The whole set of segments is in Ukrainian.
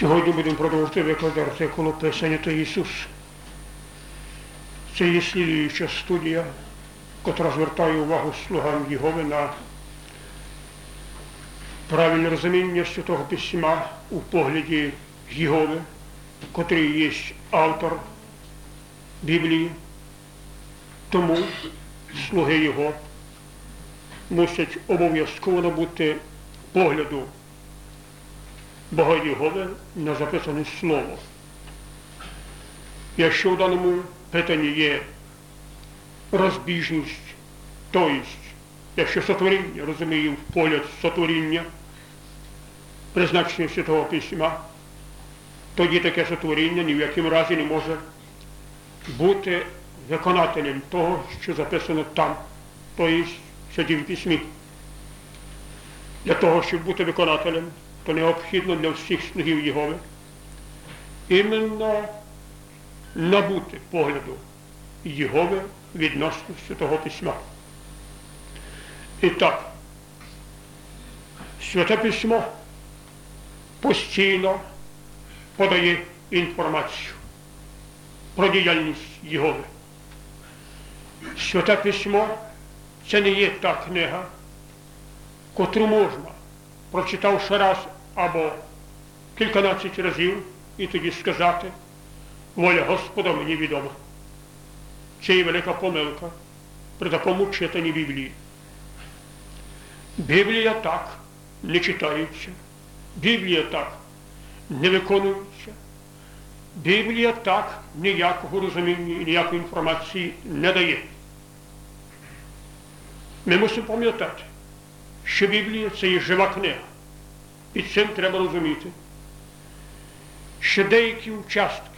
Сьогодні будемо продовжувати викладати артикулу Писання та Ісус. Це є слідуюча студія, котра звертає увагу слугам Єгови на правильне розуміння Святого Письма у погляді Єгови, котрий є автор Біблії. Тому слуги Його мусять обов'язково набути погляду Бога Єгови на записане слово. Якщо в даному питанні є розбіжність, то тобто, якщо сотворіння розуміє в погляд сотворіння, призначення Святого Письма, тоді таке сотворіння ні в якому разі не може бути виконателем того, що записано там, тобто в Святім Письмі. Для того, щоб бути виконателем, то необхідно для всіх слугів Єгови іменно набути погляду Єгови відносно Святого Письма. І так, Святе Письмо постійно подає інформацію про діяльність Єгови. Святе Письмо це не є та книга, котру можна, прочитавши раз або кільканадцять разів, і тоді сказати, воля Господа мені відома. Це є велика помилка при такому читанні Біблії. Біблія так не читається, Біблія так не виконується, Біблія так ніякого розуміння і ніякої інформації не дає. Ми мусимо пам'ятати, що Біблія це є жива книга. І цим треба розуміти, що деякі участки,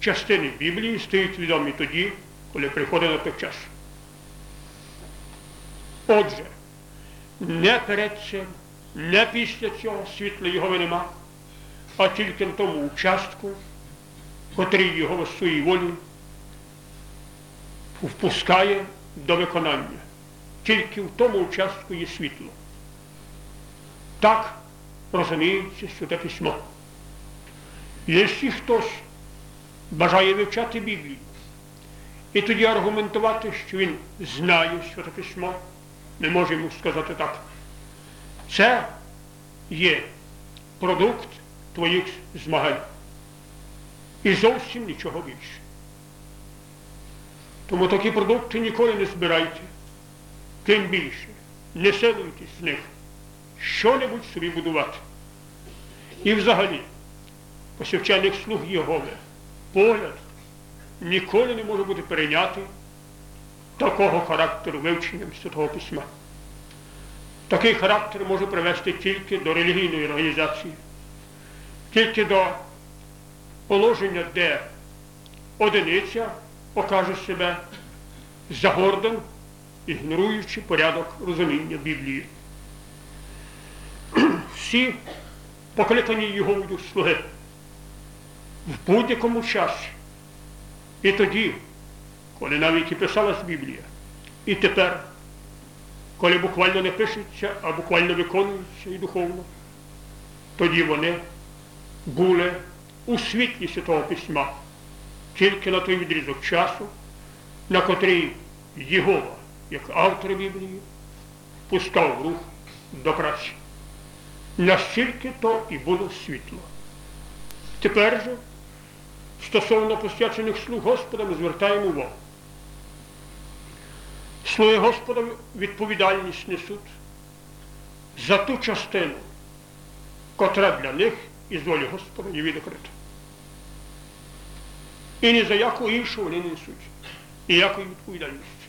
частини Біблії стають відомі тоді, коли приходить на той час. Отже, не перед цим, не після цього світла його нема, а тільки на тому участку, котрий його в своїй волі впускає до виконання. Тільки в тому участку є світло. Так розуміється Святе Письмо. Якщо хтось бажає вивчати Біблію і тоді аргументувати, що він знає Святе Письмо, ми можемо сказати так. Це є продукт твоїх змагань. І зовсім нічого більше. Тому такі продукти ніколи не збирайте, тим більше не силуйтесь з них що-небудь собі будувати. І взагалі, посвячених слуг Єгови, погляд ніколи не може бути перейнятий такого характеру вивченням Святого Письма. Такий характер може привести тільки до релігійної організації, тільки до положення, де одиниця покаже себе за гордим, ігноруючи порядок розуміння Біблії всі покликані його слуги в будь-якому часі. І тоді, коли навіть і писалась Біблія, і тепер, коли буквально не пишеться, а буквально виконується і духовно, тоді вони були у світлі Святого Письма, тільки на той відрізок часу, на котрий Єгова, як автор Біблії, пускав рух до праці. Настільки то і було світло. Тепер же, стосовно посвячених слуг Господа, ми звертаємо увагу. Слуги Господа відповідальність несуть за ту частину, котра для них із волі Господа є відкрита. І ні за яку іншу вони не несуть. Ніякої відповідальності.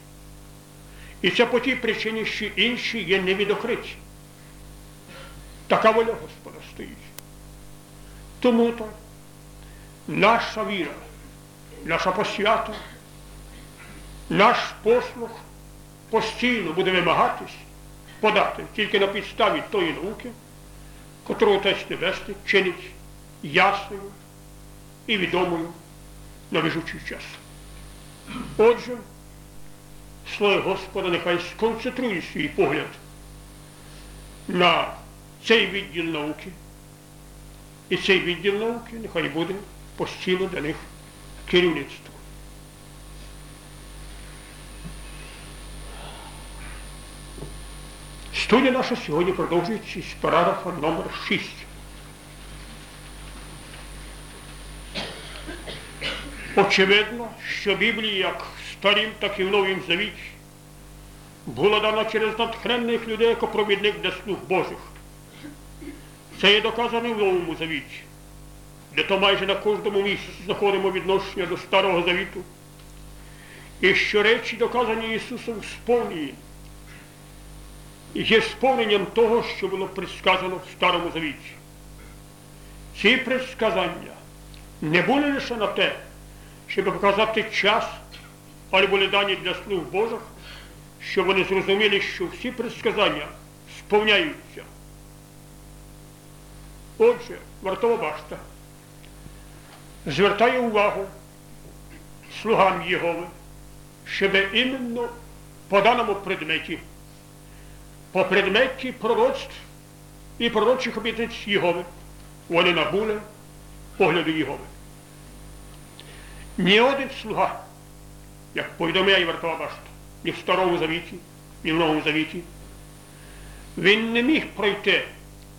І це по тій причині, що інші є невідокриті. Така воля Господа стоїть. Тому то наша віра, наша посвята, наш послуг постійно буде вимагатись подати тільки на підставі тої науки, котру Отець Небесний чинить ясною і відомою на вижучий час. Отже, Слово Господа нехай сконцентрує свій погляд на цей відділ науки, І цей відділ науки нехай буде постійно для них керівництво. Студія наша сьогодні продовжується з параграфа номер 6. Очевидно, що Біблія як старім, так і в Новім Завіті була дана через натхненних людей як провідник для слуг Божих. Це є доказано в Новому Завіті, де то майже на кожному місці знаходимо відношення до Старого Завіту. І що речі, доказані Ісусом, сповнені, є сповненням того, що було предсказано в Старому Завіті. Ці предсказання не були лише на те, щоб показати час, дані для слуг Божих, щоб вони зрозуміли, що всі предсказання сповняються. Отже, вартова башта звертає увагу слугам Єгови, щоб іменно по даному предметі, по предметі пророцтв і пророчих обітниць Єгови, вони набули погляду Єгови. Ні один слуга, як повідомляє вартова башта, ні в Старому Завіті, ні в Новому Завіті, він не міг пройти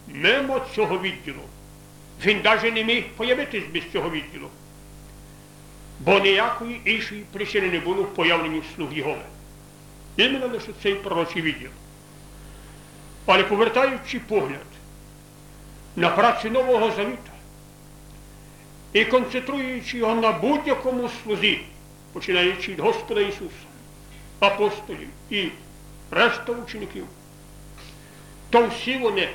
мимо цього відділу. Він навіть не міг появитись без цього відділу. Бо ніякої іншої причини не було в появленні слуг Єгови. Іменно лише цей пророчий відділ. Але повертаючи погляд на працю Нового Завіта і концентруючи його на будь-якому слузі, починаючи від Господа Ісуса, апостолів і решта учеників, то всі вони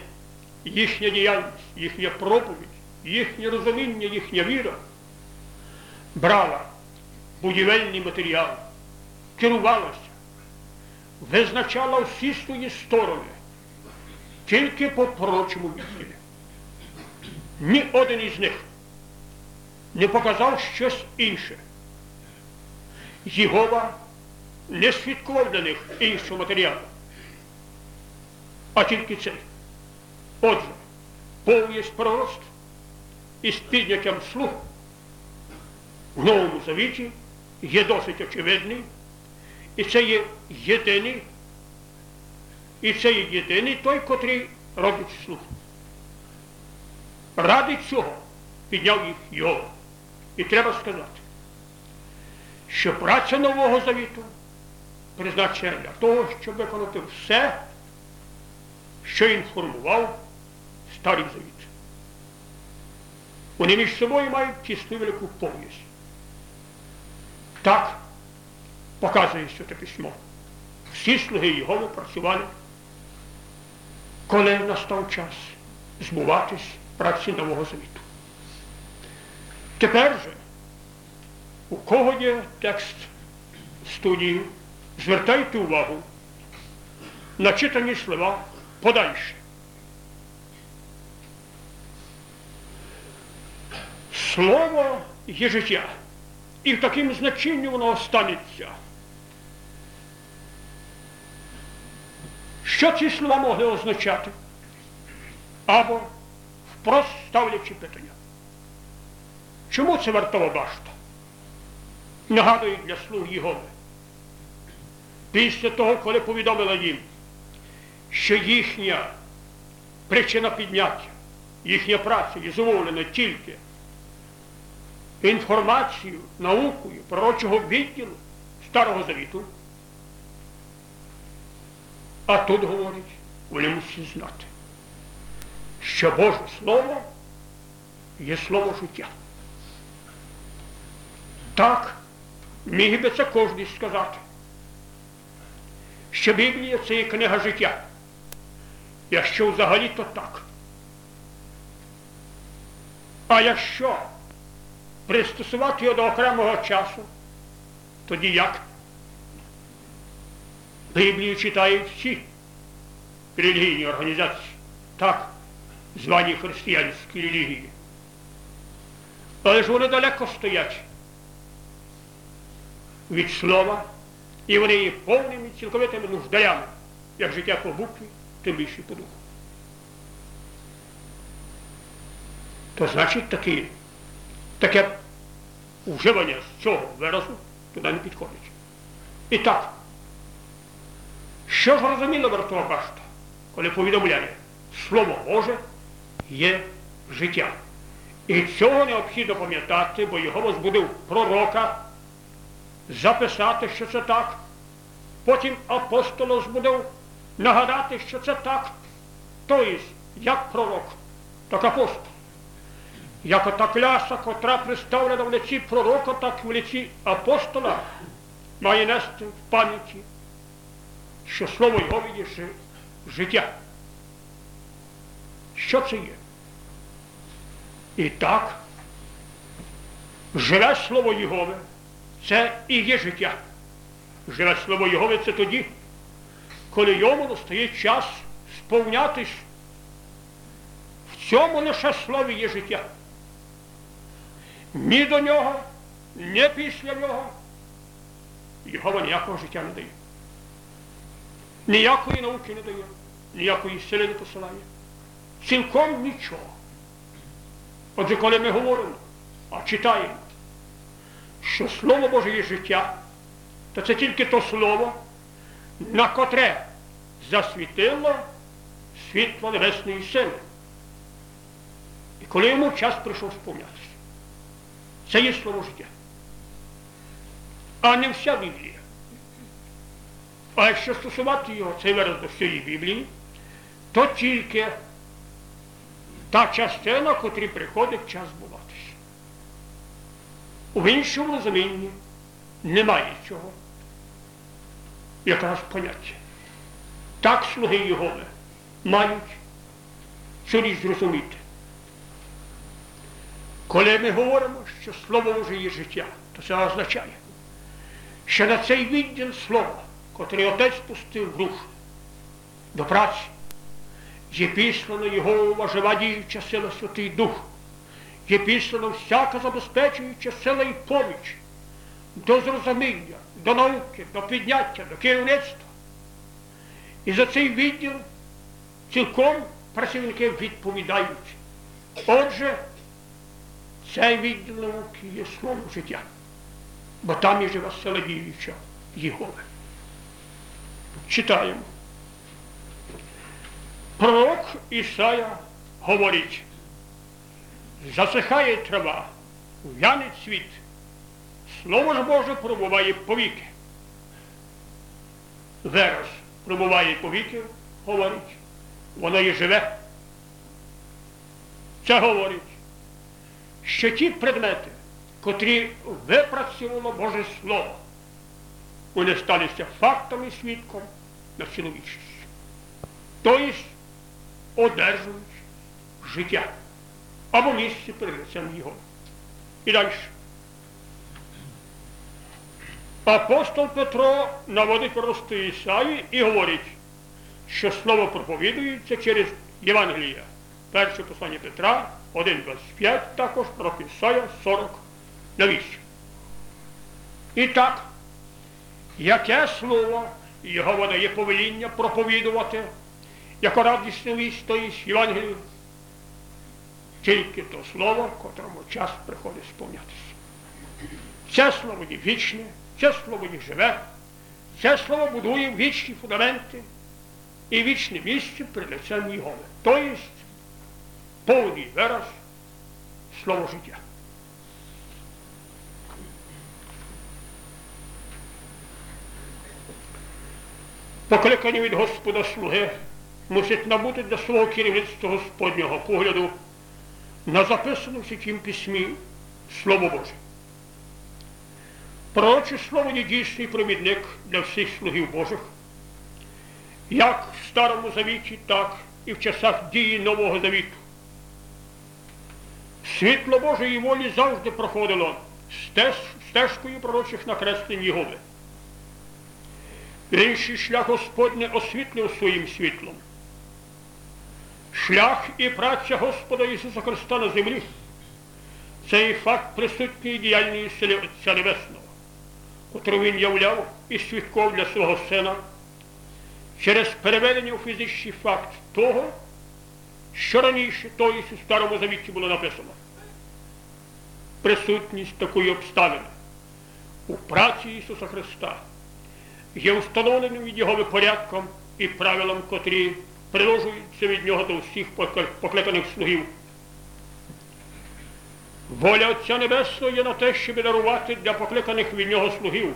їхня діяльність, їхня проповідь, їхнє розуміння, їхня віра брала будівельний матеріал, керувалася, визначала всі свої сторони тільки по пророчому відділі. Ні один із них не показав щось інше. Єгова не свідкував для них іншого матеріалу, а тільки цей. Отже, повність пророцтв із підняттям слух в Новому Завіті є досить очевидний, і це є єдиний, і це є єдиний той, котрий робить слух. Ради цього підняв їх його. І треба сказати, що праця Нового Завіту призначена для того, щоб виконати все, що інформував Старий Завіт. Вони між собою мають тісну велику повність. Так показує Святе письмо. Всі слуги його працювали, коли настав час збуватись праці Нового Завіту. Тепер же, у кого є текст студії, звертайте увагу на читані слова подальше. Слово є життя, і в таким значенні воно останеться. Що ці слова могли означати? Або впрост ставлячи питання. Чому це вартова башта? Нагадую для слуг Єгови. Після того, коли повідомила їм, що їхня причина підняття, їхня праця є зумовлена тільки інформацією, наукою пророчого відділу Старого Завіту. А тут говорить, вони мусять знати, що Боже Слово є слово життя. Так, міг би це кожен сказати, що Біблія це є книга життя. Якщо взагалі, то так. А якщо пристосувати його до окремого часу, тоді як? Біблію читають всі релігійні організації, так, звані християнські релігії. Але ж вони далеко стоять від слова, і вони є повними цілковитими нуждарями, як життя по букві, тим більше по духу. то значить такі, таке вживання з цього виразу туди не підходить. І так, що ж розуміла вартова башта, коли повідомляє, Слово Боже є життя. І цього необхідно пам'ятати, бо його возбудив пророка записати, що це так. Потім апостол збудив нагадати, що це так. Тобто, як пророк, так апостол. Як ота кляса, котра представлена в лиці пророка, так і в лиці апостола, має нести в пам'яті, що слово його є життя. Що це є? І так, живе слово Єгове, це і є життя. Живе слово Єгове це тоді, коли йому настає час сповнятись. В цьому лише слові є життя. Ні до нього, ні після нього. Його ніякого життя не дає. Ніякої науки не дає, ніякої сили не посилає. Цілком нічого. Отже, коли ми говоримо, а читаємо, що Слово Боже є життя, то це тільки то слово, на котре засвітило світло небесної сили. І коли йому час прийшов сповнятися, це є слово життя. А не вся Біблія. А якщо стосувати його, цей вираз до всієї Біблії, то тільки та частина, котрій приходить час збуватися. В іншому розумінні немає цього. Якраз поняття. Так слуги Єгови мають цю річ зрозуміти. Коли ми говоримо, що слово вже є життя, то це означає, що на цей відділ слова, котрий отець пустив в рух до праці, є післано його жива діюча сила Святий Дух, є післано всяка забезпечуюча сила і поміч до зрозуміння, до науки, до підняття, до керівництва. І за цей відділ цілком працівники відповідають. Отже, цей відділ науки є словом життя, бо там є жива сила діюча Єгови. Читаємо. Пророк Ісая говорить, засихає трава, в'яне цвіт, слово ж Боже пробуває повіки. Верос пробуває повіки, говорить, воно є живе. Це говорить, що ті предмети, котрі випрацювало Боже Слово, вони сталися фактами свідком на цілу вічність. Тобто одержують життя або місце перед його. І далі. Апостол Петро наводить просто Ісаї і говорить, що слово проповідується через Євангелія. Перше послання Петра, 1,25, також про Ісая 40 на 8. І так, яке слово його видає повеління проповідувати? яка радісна вість тої Євангелії, тільки то слово, котрому час приходить сповнятися. Це слово є вічне, це слово є живе, це слово будує вічні фундаменти і вічне місце перед лицем Єгови. Тобто повний вираз слово життя. Покликані від Господа слуги мусить набути для свого керівництва Господнього погляду на записане в святім письмі Слово Боже. Пророче слово є дійсний провідник для всіх слугів Божих, як в Старому Завіті, так і в часах дії Нового Завіту. Світло Божої волі завжди проходило стежкою пророчих накреслень Єгови. Інший шлях Господне освітлив своїм світлом шлях і праця Господа Ісуса Христа на землі. Це і факт присутньої діяльної сили Отця Небесного, котру він являв і свідков для свого сина через переведення у фізичний факт того, що раніше, тобто у Старому Завіті було написано. Присутність такої обставини у праці Ісуса Христа є встановленим від Його порядком і правилам, котрі приложуються від Нього до всіх покликаних слугів. Воля Отця Небесного є на те, щоб дарувати для покликаних від Нього слугів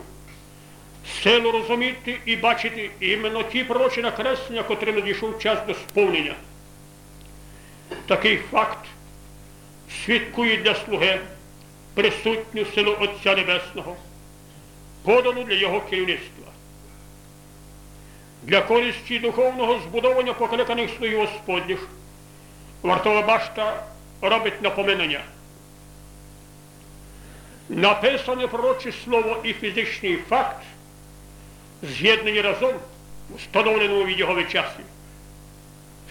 силу розуміти і бачити іменно ті пророчі накреслення, котрим надійшов час до сповнення. Такий факт свідкує для слуги присутню силу Отця Небесного, подану для його керівництва. Для користі духовного збудовання покликаних слугів Господніх вартова башта робить напоминання. Написане пророче слово і фізичний факт з'єднані разом встановленому від його часі,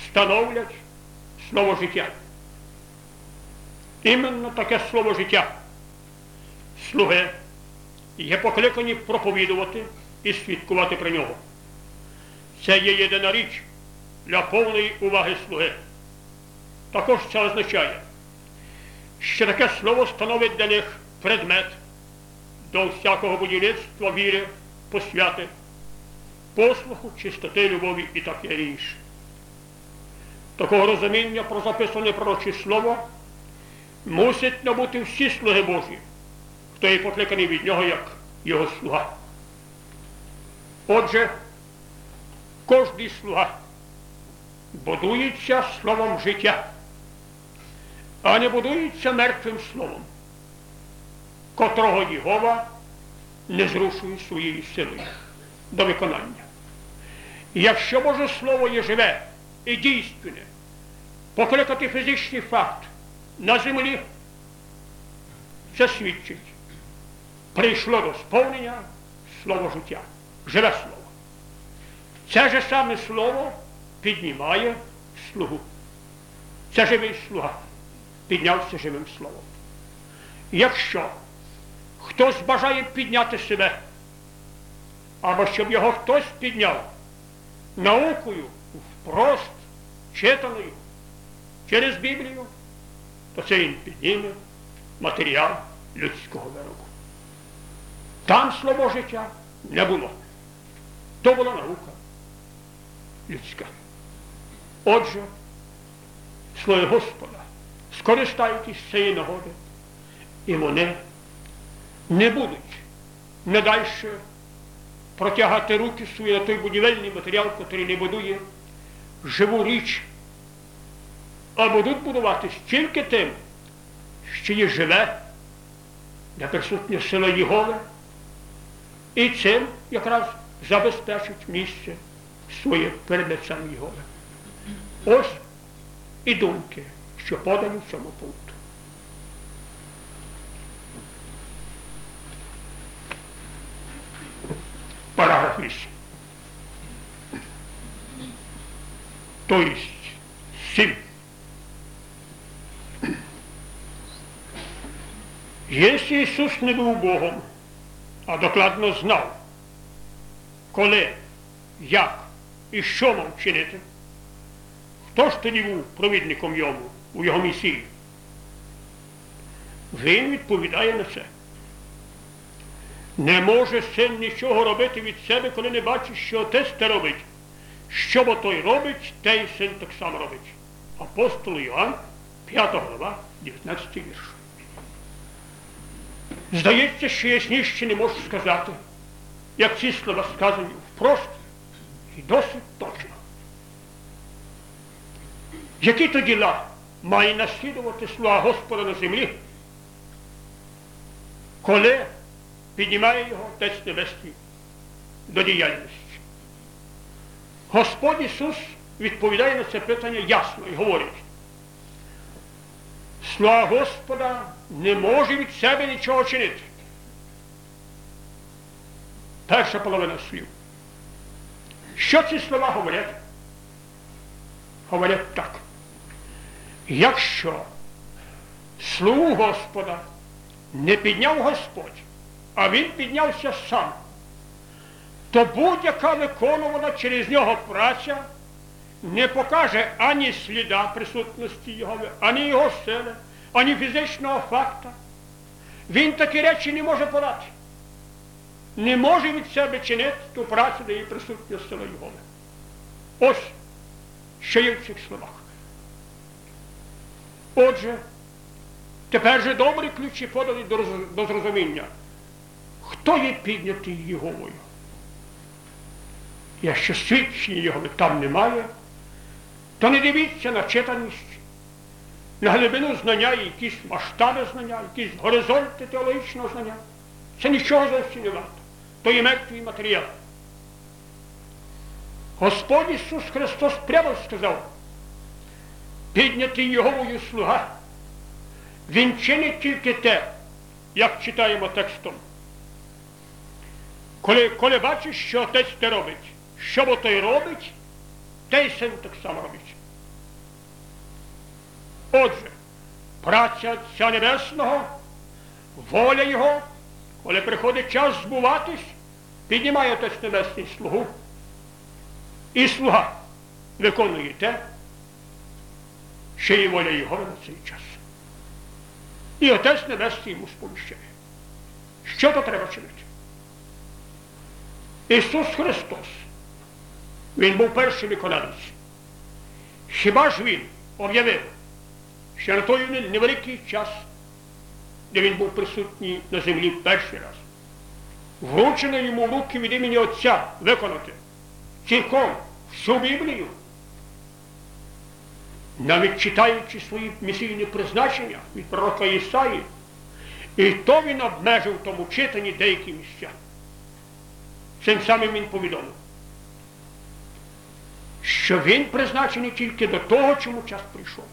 становлять слово життя. Іменно таке слово життя. Слуги є покликані проповідувати і свідкувати про нього. Це є єдина річ для повної уваги слуги. Також це означає, що таке слово становить для них предмет до всякого будівництва віри, посвяти, послуху, чистоти, любові і таке інше. Такого розуміння про записане пророче слово мусять набути всі слуги Божі, хто є покликаний від нього як його слуга. Отже, кожний слуга будується словом життя, а не будується мертвим словом, котрого Єгова не зрушує своєю силою до виконання. якщо Боже Слово є живе і дійственне, покликати фізичний факт на землі, це свідчить. Прийшло до сповнення слово життя, живе слово. Це же саме слово піднімає слугу. Це живий слуга. Піднявся живим словом. Якщо хтось бажає підняти себе, або щоб його хтось підняв наукою впрост читаною через Біблію, то це він підніме матеріал людського виробу. Там слово життя не було. То була наука людська. Отже, слово Господа, скористайтесь цієї нагоди, і вони не будуть не далі протягати руки свої на той будівельний матеріал, який не будує живу річ, а будуть будуватись тільки тим, що є живе, де присутня сила Єгови, і цим якраз забезпечить місце своє перед лицем Єгови. Ось і думки, що подані в цьому пункту. Параграф 8. То есть 7. Якщо Ісус не був Богом, а докладно знав, коли, як і що мав чинити, хто ж тоді був провідником йому у його місії? Він відповідає на це. Не може син нічого робити від себе, коли не бачить, що отець те робить. Що бо той робить, те й син так само робить. Апостол Іоанн, 5 глава, 19 вірш. Здається, що ясніше не можу сказати, як ці слова сказані впрост і досить точно. Які то діла має наслідувати слова Господа на землі, коли піднімає його Отець Небесний до діяльності. Господь Ісус відповідає на це питання ясно і говорить. Слава Господа не може від себе нічого чинити. Перша половина слів. Що ці слова говорять? Говорять так. Якщо слугу Господа не підняв Господь, а він піднявся сам, то будь-яка виконувана через нього праця не покаже ані сліда присутності Його, ані його сили, ані фізичного факта, він такі речі не може подати. Не може від себе чинити ту працю, де є присутня сила Його. Ось що є в цих словах. Отже, тепер же добрі ключі подані до зрозуміння, хто є піднятий Єговою. Якщо свідчення його там немає, то не дивіться на читаність, на глибину знання, якісь масштаби знання, якісь горизонти теологічного знання. Це нічого зовсім не варто. То є мертвий матеріал. Господь Ісус Христос прямо сказав, піднятий Йоговою слуга, Він чинить тільки те, як читаємо текстом. Коли коли бачиш, що отець те робить, що бо той робить, те й син так само робить. Отже, праця Отця Небесного, воля Його, коли приходить час збуватись, піднімає Отець Небесний слугу. І слуга виконує те, що є воля Його на цей час. І Отець Небесний йому сповіщає. Що то треба чинити? Ісус Христос, Він був перший виконавець. Хіба ж Він об'явив, що на той невеликий час, де він був присутній на землі перший раз, вручено йому в руки від імені Отця виконати цілком всю Біблію, навіть читаючи свої місійні призначення від пророка Ісаї, і то він обмежив тому читанні деякі місця. Цим самим він повідомив, що він призначений тільки до того, чому час прийшов.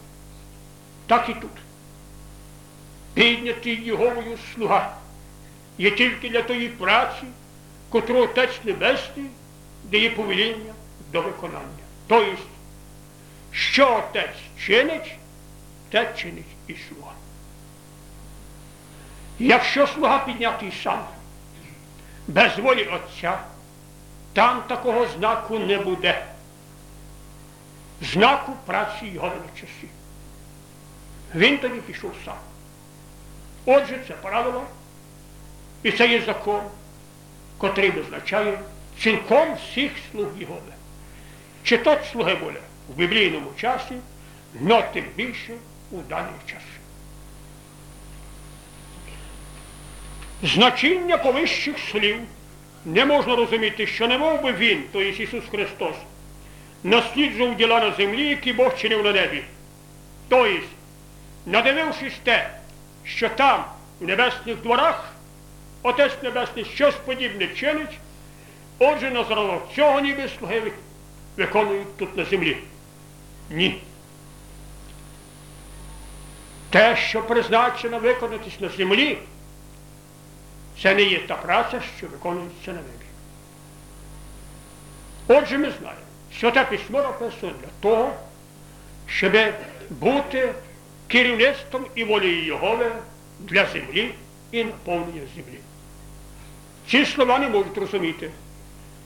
Так і тут. Піднятий Єговою слуга є тільки для тої праці, котру Отець Небесний дає повеління до виконання. Тобто, що отець чинить, те чинить і слуга. Якщо слуга піднятий сам, без волі Отця, там такого знаку не буде. Знаку праці його на часі. Він тоді пішов сам. Отже, це правило, і це є закон, котрий визначає цілком всіх слуг Єгови. Чи то слуги були в біблійному часі, но тим більше у даний час. Значення повищих слів не можна розуміти, що не мов би Він, то є Ісус Христос, насліджував діла на землі, які Бог чинив на небі. Тобто, надивившись те, що там, в небесних дворах, Отець Небесний щось подібне чинить, отже, на зразок цього ніби слуги виконують тут на землі. Ні. Те, що призначено виконатись на землі, це не є та праця, що виконується на небі. Отже, ми знаємо, що те письмо написано для того, щоб бути керівництвом і волею Єгови для землі і наповнення землі. Ці слова не можуть розуміти,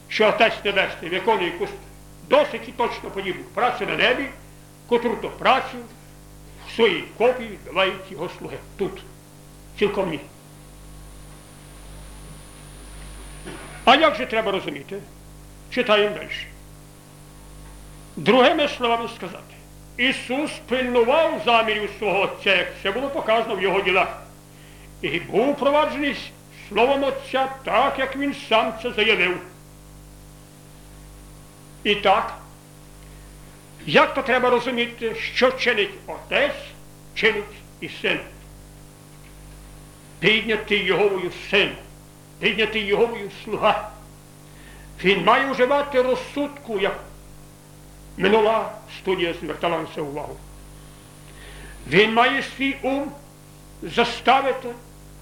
що Отець Небесний виконує якусь досить і точно подібну працю на небі, котру то працю в своїй копії відбивають його слуги тут, цілком ні. А як же треба розуміти? Читаємо далі. Другими словами сказати, Ісус пильнував замірів свого Отця, як це було показано в його ділах. І був проваджений Словом Отця так, як він сам це заявив. І так, як то треба розуміти, що чинить Отець, чинить і син. Піднятий Йоговою син піднятий Йоговою слуга. Він має вживати розсудку, як минула студія звертала на це увагу. Він має свій ум заставити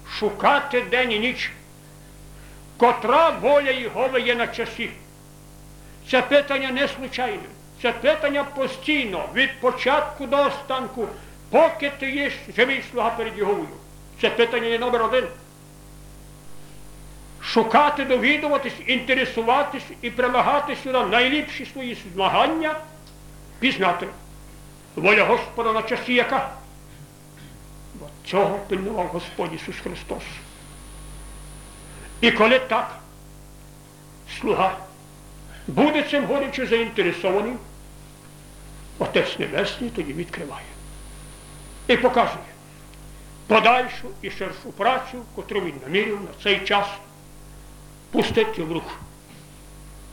шукати день і ніч, котра воля Єгови є на часі. Це питання не случайне. Це питання постійно, від початку до останку, поки ти є живий слуга перед Єговою. Це питання є номер один шукати, довідуватись, інтересуватись і прилагати сюди найліпші свої змагання, пізнати воля Господа на часі яка. Цього пильнував Господь Ісус Христос. І коли так, слуга буде цим горяче заінтересований, Отець Небесний тоді відкриває і показує подальшу і ширшу працю, котру він намірив на цей час пустити в рух.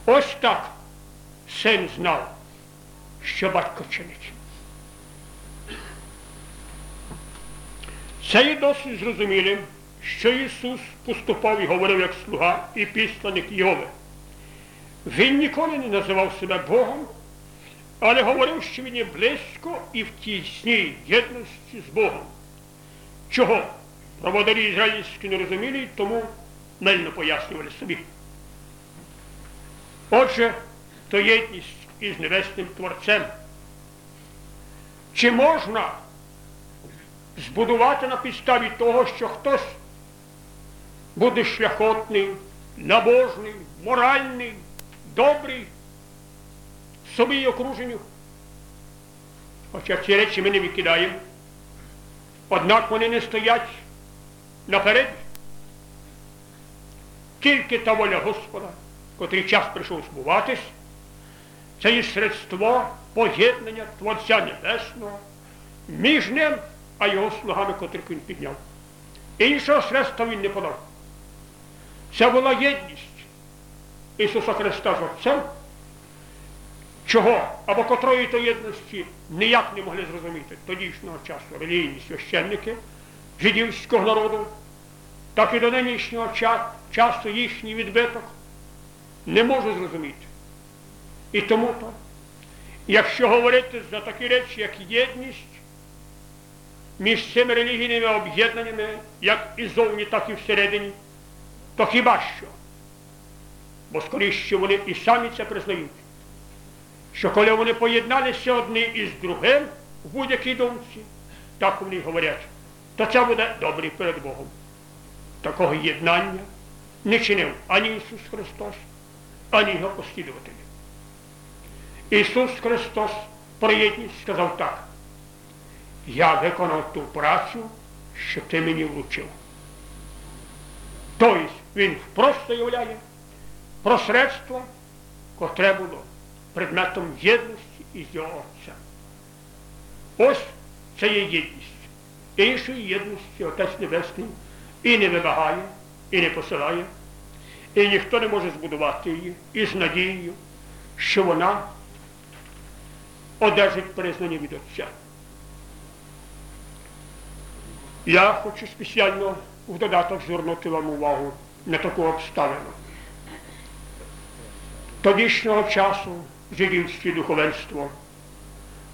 Ось так син знав, що батько чинить. Це є досить зрозумілим, що Ісус поступав і говорив як слуга і післаник Йове. Він ніколи не називав себе Богом, але говорив, що він є близько і в тісній єдності з Богом. Чого? Проводарі ізраїльські не розуміли, тому мельно пояснювали собі. Отже, то єдність із Небесним Творцем. Чи можна збудувати на підставі того, що хтось буде шляхотний, набожний, моральний, добрий, собі і окруженню? Хоча ці речі ми не викидаємо. Однак вони не стоять наперед. Тільки та воля Господа, котрий час прийшов збуватись, це є средство поєднання Творця Небесного між ним, а його слугами, котрих він підняв. Іншого средства він не подав. Це була єдність Ісуса Христа з Отцем, чого або котрої то єдності ніяк не могли зрозуміти тодішнього часу релігійні священники жидівського народу, так і до нинішнього часу їхній відбиток не може зрозуміти. І тому то, якщо говорити за такі речі, як єдність між цими релігійними об'єднаннями, як і зовні, так і всередині, то хіба що? Бо скоріше вони і самі це признають, що коли вони поєдналися одні із другим в будь-якій думці, так вони говорять, то це буде добре перед Богом. Такого єднання не чинив ані Ісус Христос, ані його послідователі. Ісус Христос про єдність сказав так. Я виконав ту працю, що ти мені вручив. Тобто він просто являє про средство, котре було предметом єдності із його Отцем. Ось це є єдність. Іншої єдності Отець Небесний і не вимагає, і не посилає, і ніхто не може збудувати її із надією, що вона одержить признання від Отця. Я хочу спеціально в додаток звернути вам увагу на таку обставину. Тодішнього часу жидівське духовенство,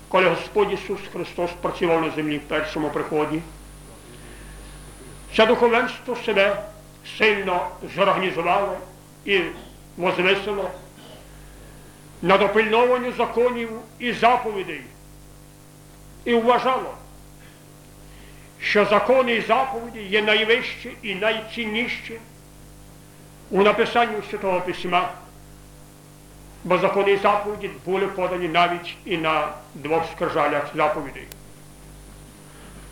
коли Господь Ісус Христос працював на землі в першому приході, це духовенство себе сильно зорганізувало і возвисило на допильнованню законів і заповідей і вважало, що закони і заповіді є найвищі і найцінніші у написанні Святого Письма, бо закони і заповіді були подані навіть і на двох скрижалях заповідей.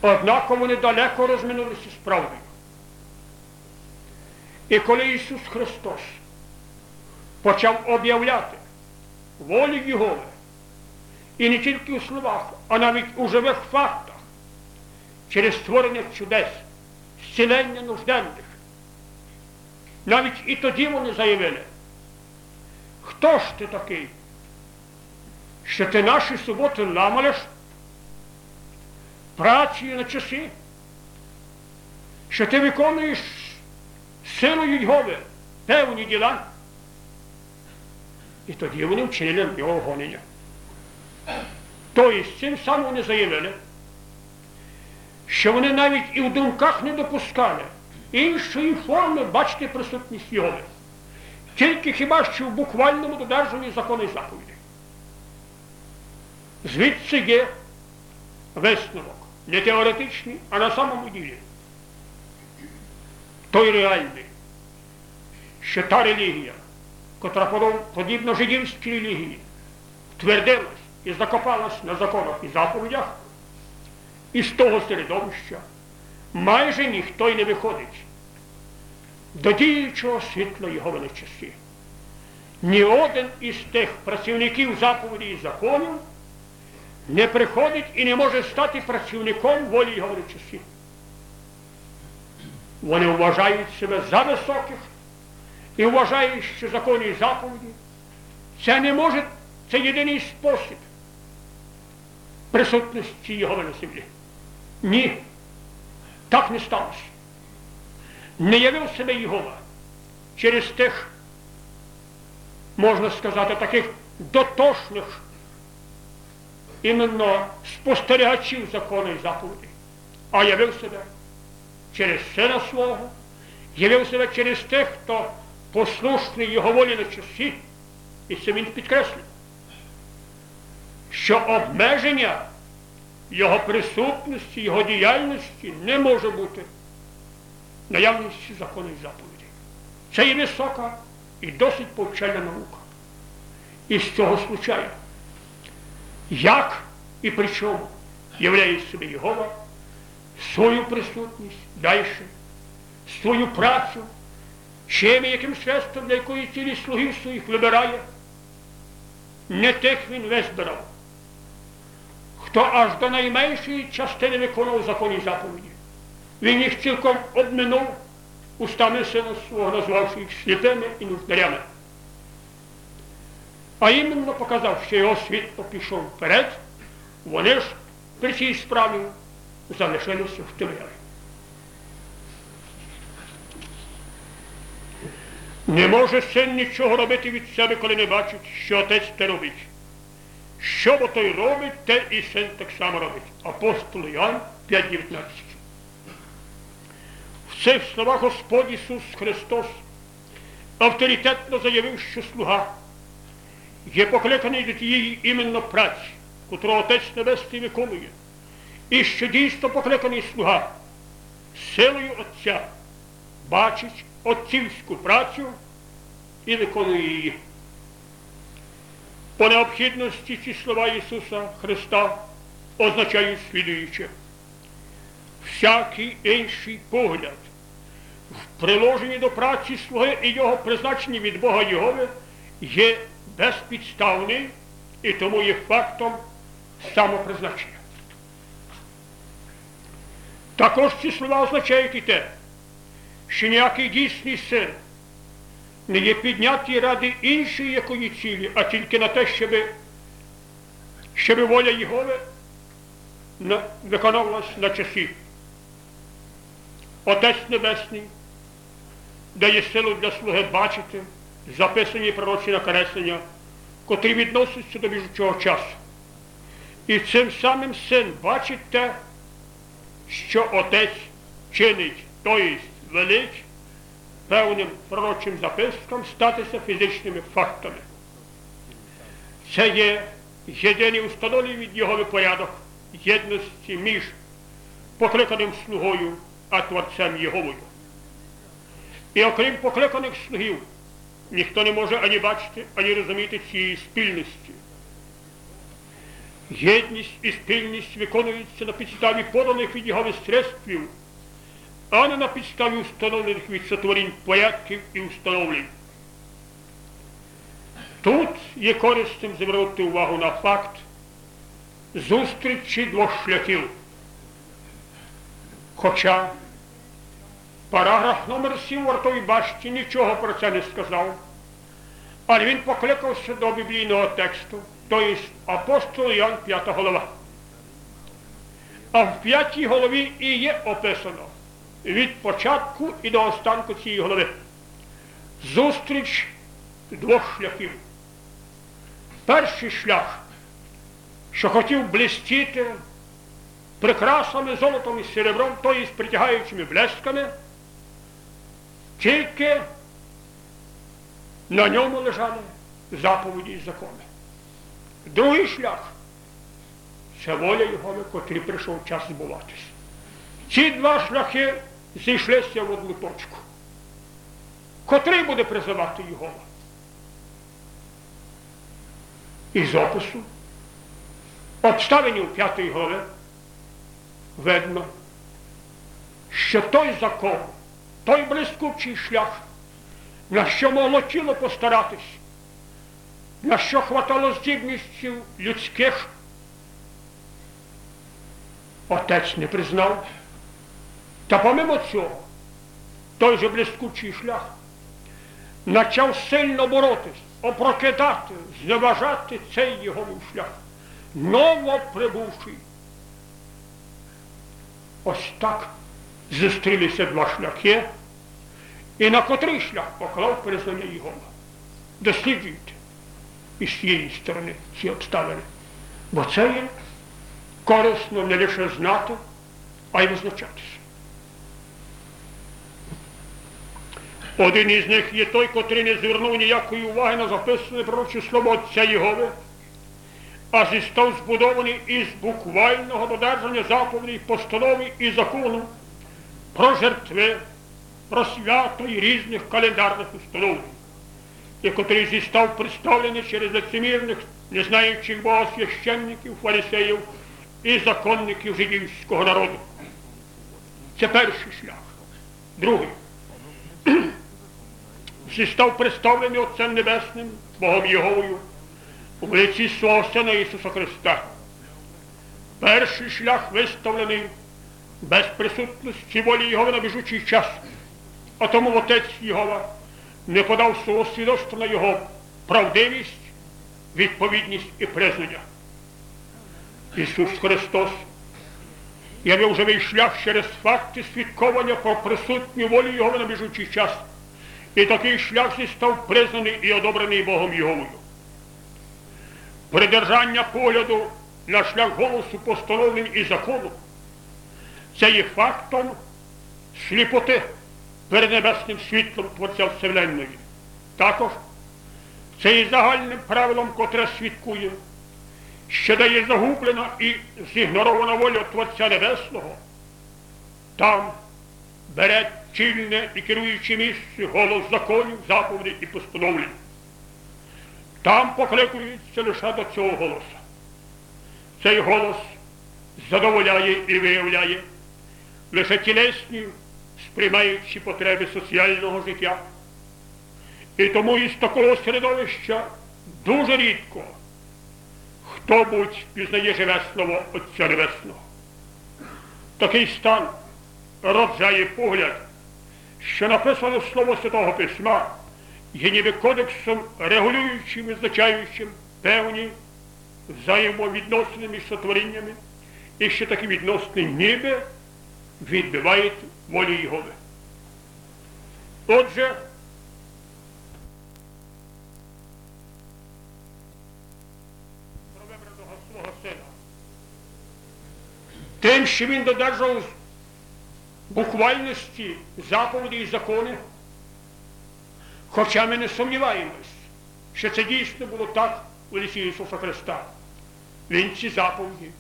Однак вони далеко розминулися з правдою. І коли Ісус Христос почав об'являти волю Його, і не тільки у словах, а навіть у живих фактах, через створення чудес, зцілення нужденних, навіть і тоді вони заявили, хто ж ти такий, що ти наші суботи ламалиш працею на часи, що ти виконуєш силою Йови певні діла. І тоді вони вчинили нього гонення. Тобто цим самим вони заявили, що вони навіть і в думках не допускали іншої форми бачити присутність Йови. Тільки хіба що в буквальному додержанні закону і заповідей. Звідси є висновок, не теоретичний, а на самому ділі. Той реальний, що та релігія, котра подібно жидівській релігії, твердилась і закопалась на законах і заповідях, і з того середовища майже ніхто й не виходить до діючого світла його величості. Ні один із тих працівників заповіді і законів не приходить і не може стати працівником волі його величості. Вони вважають себе за високих і вважають, що закони і заповіді це не може, це єдиний спосіб присутності його на землі. Ні, так не сталося. Не явив себе Єгова. Через тих, можна сказати, таких дотошних іменно спостерігачів закону і заповіді, а явив себе через сина свого, явив себе через тих, хто послушний його волі на часі, і це він підкреслює, що обмеження його присутності, його діяльності не може бути наявністю закону і заповіді. Це є висока і досить повчальна наука. І з цього случаю, як і при чому являє собі Єгова свою присутність далі, свою працю, чим і яким средством для якої цілі слугів своїх вибирає, не тих він весь збирав, хто аж до найменшої частини виконував законні заповіді. Він їх цілком обминув устами сина свого, назвавши їх сліпими і нуждарями. А іменно показав, що його світло пішов вперед, вони ж при цій справі залишилися в тилярі. Не може син нічого робити від себе, коли не бачить, що отець те робить. Що бо той робить, те і син так само робить. Апостол Іоанн 5.19. В цих словах Господь Ісус Христос авторитетно заявив, що слуга є покликаний до тієї іменно праці, котру Отець Небесний виконує, і що дійсно покликаний слуга силою Отця бачить отцівську працю і виконує її. По необхідності ці слова Ісуса Христа означають слідуюче. Всякий інший погляд в приложенні до праці слуги і його призначенні від Бога Єгови є безпідставний і тому є фактом самопризначення. Також ці слова означають і те, що ніякий дійсний син не є піднятий ради іншої якої цілі, а тільки на те, щоб, щоб воля Єгови виконувалась на часі. Отець Небесний дає силу для слуги бачити записані пророчі накреслення, котрі відносяться до біжучого часу. І цим самим син бачить те, що отець чинить, тобто велить певним пророчим запискам статися фізичними фактами. Це є єдиний установлений від його порядок єдності між покликаним слугою, а творцем Єговою. І окрім покликаних слугів, ніхто не може ані бачити, ані розуміти цієї спільності. Єдність і спільність виконуються на підставі поданих від його средствів, а не на підставі встановлених від сотворінь порядків і установлень. Тут є корисним звернути увагу на факт зустрічі двох шляхів. Хоча параграф номер 7 вартовій башті нічого про це не сказав, але він покликався до біблійного тексту, тобто апостол Ян 5 голова. А в п'ятій голові і є описано від початку і до останку цієї голови. Зустріч двох шляхів. Перший шлях, що хотів блистіти прикрасами золотом і серебром, то і з притягаючими блесками, тільки на ньому лежали заповіді і закони. Другий шлях це воля його, котрий прийшов час збуватися. Ці два шляхи зійшлися в одну точку. Котрий буде призивати його? Із опису обставинів п'ятої глави видно, що той закон, той блискучий шлях, на що могло тіло постаратись, на що хватало здібністю людських, отець не признав. Та помимо цього, той же блискучий шлях почав сильно боротись, опрокидати, зневажати цей його шлях, ново прибувший. Ось так зустрілися два шляхи, і на котрий шлях поклав признання його. Досліджуйте із цієї сторони ці обставини. Бо це є корисно не лише знати, а й визначатися. Один із них є той, котрий не звернув ніякої уваги на записане пророче слово Отця Єгови, а зістав збудований із буквального додержання заповідей, постанови і закону про жертви, про свято і різних календарних установ, і котрий зістав представлений через лицемірних, не знаючих Бога священників, фарисеїв і законників жидівського народу. Це перший шлях. Другий. Зістав представлений Отцем Небесним, Богом Єговою, у лиці свого Сина Ісуса Христа. Перший шлях виставлений без присутності волі Його на біжучий час, а тому Отець Єгова не подав свого свідоцтва на Його правдивість, відповідність і признання. Ісус Христос явив живий шлях через факти свідковання про присутню волі Його на біжучий час. І такий шлях став признаний і одобрений Богом Єговою. Придержання погляду на шлях голосу постановлень і закону це є фактом сліпоти перед небесним світлом Творця Вселенної. Також це є загальним правилом, котре свідкує, що дає загублена і зігнорована воля Творця Небесного. Там бере чільне і керуюче місце голос законів, заповідей і постановлень. Там покликується лише до цього голоса. Цей голос задоволяє і виявляє лише тілесні, сприймаючи потреби соціального життя. І тому із такого середовища дуже рідко хто будь пізнає живе слово Отця Небесного. Такий стан роджає погляд, що написано слово Святого Письма є ніби кодексом, регулюючим, визначаючим певні взаємовідносини між сотворіннями, і що такі відносини ніби відбивають волю Єгови. Отже. Тим, що він додержав буквальності заповіді і закони, хоча ми не сумніваємось, що це дійсно було так у лісі Ісуса Христа. Він ці заповіді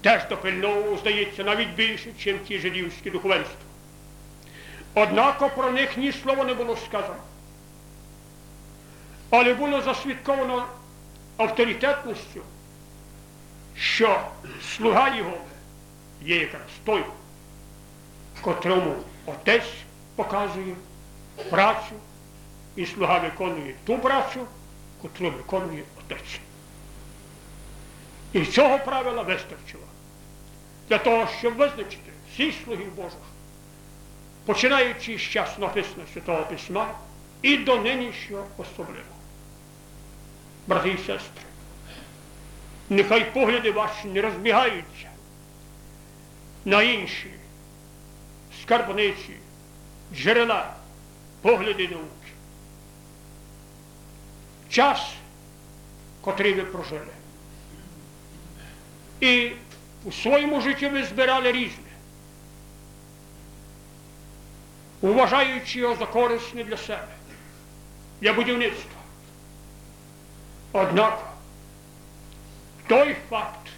теж допильновував, здається, навіть більше, ніж ті жидівські духовенства. Однако про них ні слова не було сказано. Але було засвідковано авторитетністю, що слуга його є якраз той, котрому отець показує працю, і слуга виконує ту працю, котру виконує отець. І цього правила вистачило для того, щоб визначити всіх слугів Божих, починаючи з часу написано Святого Письма і до нинішнього особливо. Брати і сестри, нехай погляди ваші не розбігаються на інші скарбниці, джерела, погляди науки. Час, котрий ви прожили. І у своєму житті ви збирали різне, уважаючи його за корисне для себе, для будівництва. Однак той факт,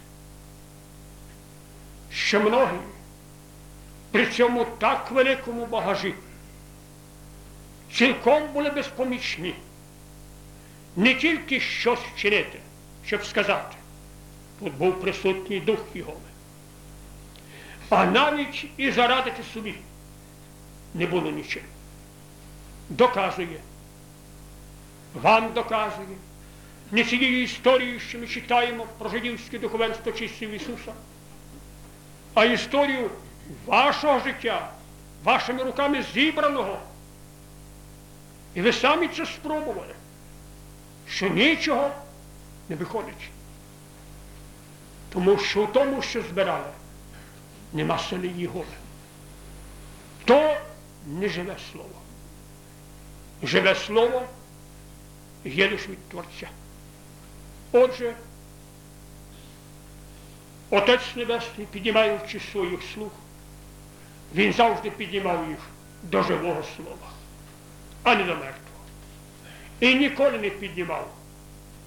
що многі при цьому так великому багажі цілком були безпомічні, не тільки щось вчинити, щоб сказати, тут був присутній дух Єгови. А навіть і зарадити собі не було нічим. Доказує, вам доказує, не цією історією, що ми читаємо про жидівське духовенство чистів Ісуса, а історію вашого життя, вашими руками зібраного. І ви самі це спробували, що нічого не виходить. Тому що в тому, що збирали, нема сили Єгови. То не живе слово. Живе слово є лише від Творця. Отже, Отець Небесний, піднімаючи своїх слуг, він завжди піднімав їх до живого слова, а не до мертвого. І ніколи не піднімав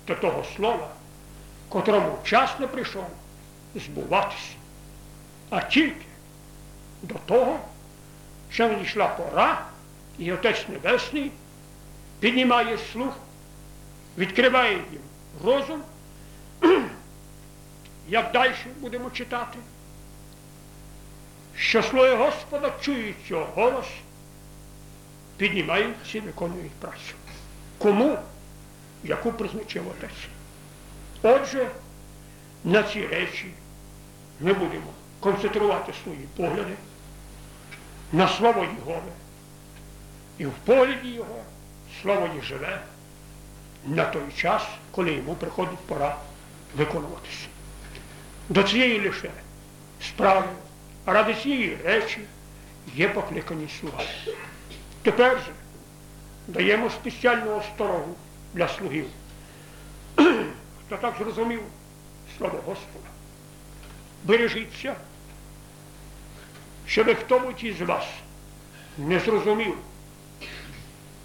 до того слова, котрому час не прийшов збуватися, а тільки до того, що надійшла пора, і Отець Небесний піднімає слух, відкриває їм розум, як далі будемо читати, що слуги Господа чують його голос, піднімаються і виконують працю. Кому, яку призначив Отець. Отже, на ці речі ми будемо концентрувати свої погляди на слово Єгове. І в погляді його слово є живе на той час, коли йому приходить пора виконуватися. До цієї лише справи, ради цієї речі є покликані слуга. Тепер же даємо спеціальну осторогу для слугів. Хто так зрозумів слово Господа, бережіться, щоб хто-небудь із вас не зрозумів,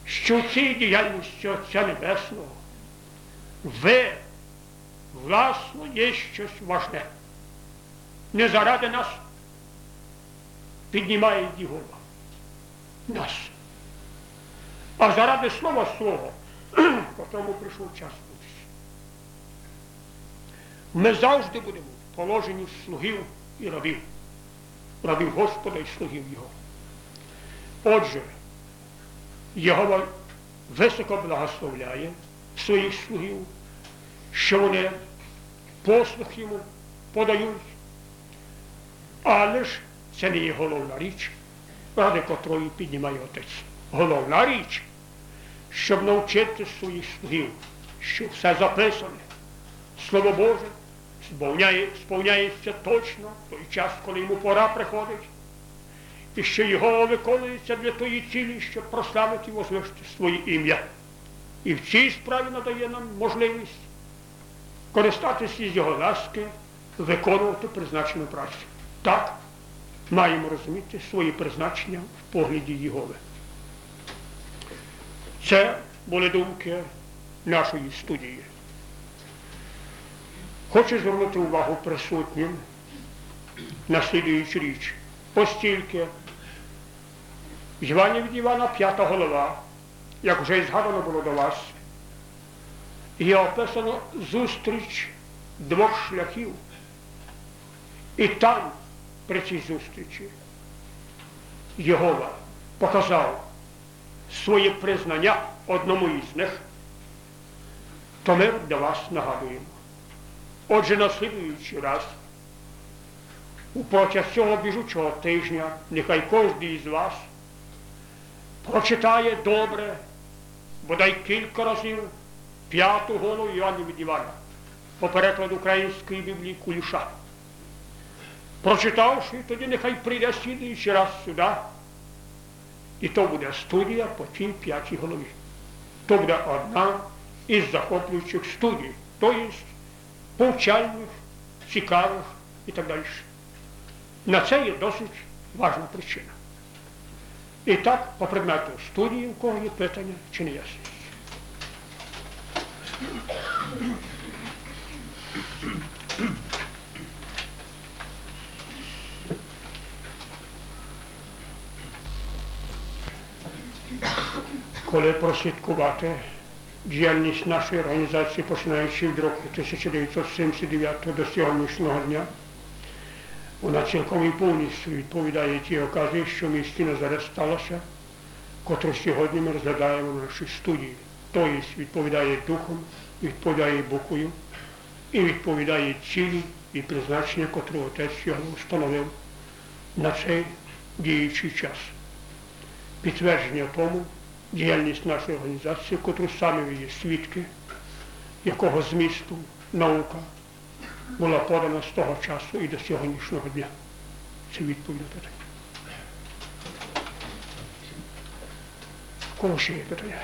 що в цій діяльності Отця Небесного ви, власно, є щось важне. Не заради нас піднімає Єгова. Нас. А заради слова свого, по тому прийшов час бутися. Ми завжди будемо положені слугів і рабів, рабів Господа і слугів Його. Отже, Єгова високо благословляє своїх слугів, що вони послуг йому подають. Але ж це не є головна річ, ради котрої піднімає отець. Головна річ, щоб навчити своїх слугів, що все записане, Слово Боже, сповняє, сповняється точно в той час, коли йому пора приходить, і що його виконується для тої цілі, щоб прославити і возвишити своє ім'я. І в цій справі надає нам можливість користатися з його ласки, виконувати призначену працю. Так, маємо розуміти свої призначення в погляді Єгови. Це були думки нашої студії. Хочу звернути увагу присутнім на слідуючу річ. Постільки в Івані від Івана п'ята голова, як вже і згадано було до вас, є описано зустріч двох шляхів. І там, при цій зустрічі, Єгова показав своє признання одному із них, то ми для вас нагадуємо. Отже, на слідуючий раз, у протяг цього біжучого тижня, нехай кожен із вас прочитає добре, бодай кілька разів п'яту голову Іоанна від Івана по перекладу української біблії Куліша. Прочитавши, тоді нехай прийде слідуючий раз сюди. І то буде студія по тій п'ятій голові. То буде одна із захоплюючих студій, тобто повчальних, цікавих і так далі. На це є досить важна причина. І так, по предмету студії, у кого є питання чи не ясність. Коли прослідкувати діяльність нашої організації, починаючи від року 1979 до сьогоднішнього дня, вона цілком і повністю відповідає тій оказії, що місті Назарет сталося, котру сьогодні ми розглядаємо в нашій студії. Тобто відповідає духом, відповідає буквою і відповідає цілі і призначення, котру отець його встановив на цей діючий час. Підтвердження тому діяльність нашої організації, котру самі ви є свідки, якого змісту наука була подана з того часу і до сьогоднішнього дня. Це відповідь на питання. Кого ще є питання?